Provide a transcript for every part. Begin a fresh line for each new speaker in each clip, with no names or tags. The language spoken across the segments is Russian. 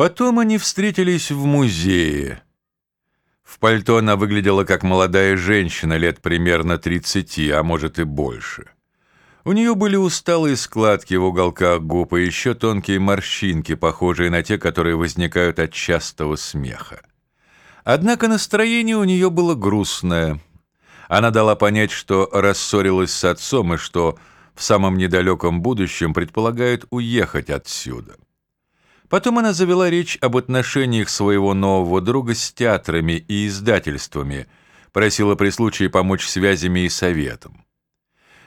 Потом они встретились в музее. В пальто она выглядела как молодая женщина лет примерно 30, а может и больше. У нее были усталые складки в уголках губ и еще тонкие морщинки, похожие на те, которые возникают от частого смеха. Однако настроение у нее было грустное. Она дала понять, что рассорилась с отцом и что в самом недалеком будущем предполагает уехать отсюда. Потом она завела речь об отношениях своего нового друга с театрами и издательствами, просила при случае помочь связями и советом.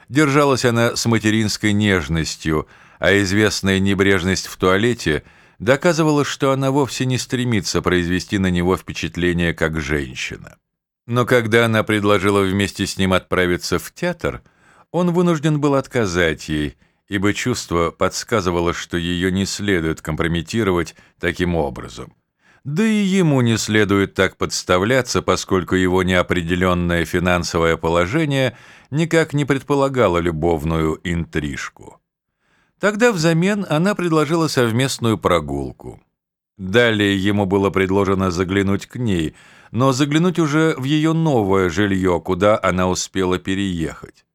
Держалась она с материнской нежностью, а известная небрежность в туалете доказывала, что она вовсе не стремится произвести на него впечатление как женщина. Но когда она предложила вместе с ним отправиться в театр, он вынужден был отказать ей – ибо чувство подсказывало, что ее не следует компрометировать таким образом. Да и ему не следует так подставляться, поскольку его неопределенное финансовое положение никак не предполагало любовную интрижку. Тогда взамен она предложила совместную прогулку. Далее ему было предложено заглянуть к ней, но заглянуть уже в ее новое жилье, куда она успела переехать.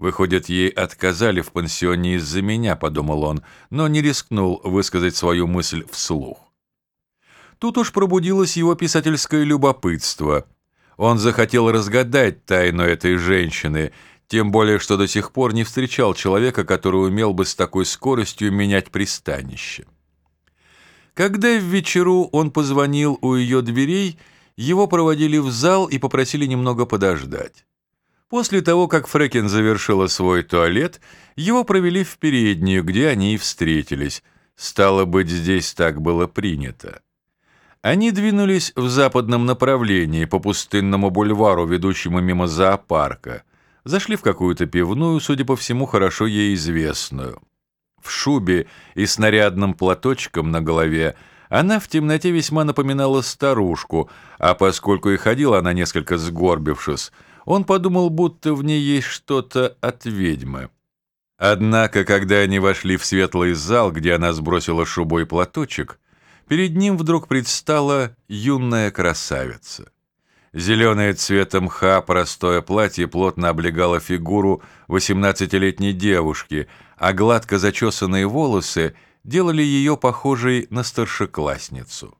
Выходит, ей отказали в пансионе из-за меня, подумал он, но не рискнул высказать свою мысль вслух. Тут уж пробудилось его писательское любопытство. Он захотел разгадать тайну этой женщины, тем более, что до сих пор не встречал человека, который умел бы с такой скоростью менять пристанище. Когда в вечеру он позвонил у ее дверей, его проводили в зал и попросили немного подождать. После того, как Фрекин завершила свой туалет, его провели в переднюю, где они и встретились. Стало быть, здесь так было принято. Они двинулись в западном направлении по пустынному бульвару, ведущему мимо зоопарка. Зашли в какую-то пивную, судя по всему, хорошо ей известную. В шубе и с нарядным платочком на голове она в темноте весьма напоминала старушку, а поскольку и ходила она несколько сгорбившись, он подумал, будто в ней есть что-то от ведьмы. Однако, когда они вошли в светлый зал, где она сбросила шубой платочек, перед ним вдруг предстала юная красавица. Зеленое цветом мха простое платье плотно облегало фигуру восемнадцатилетней девушки, а гладко зачесанные волосы делали ее похожей на старшеклассницу.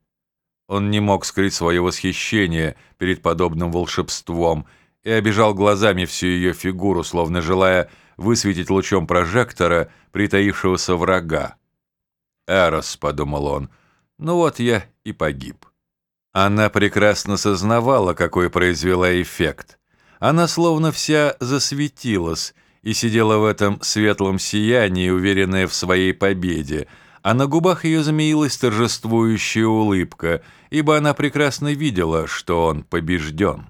Он не мог скрыть свое восхищение перед подобным волшебством – и обижал глазами всю ее фигуру, словно желая высветить лучом прожектора притаившегося врага. «Эрос», — подумал он, — «ну вот я и погиб». Она прекрасно сознавала, какой произвела эффект. Она словно вся засветилась и сидела в этом светлом сиянии, уверенная в своей победе, а на губах ее змеилась торжествующая улыбка, ибо она прекрасно видела, что он побежден.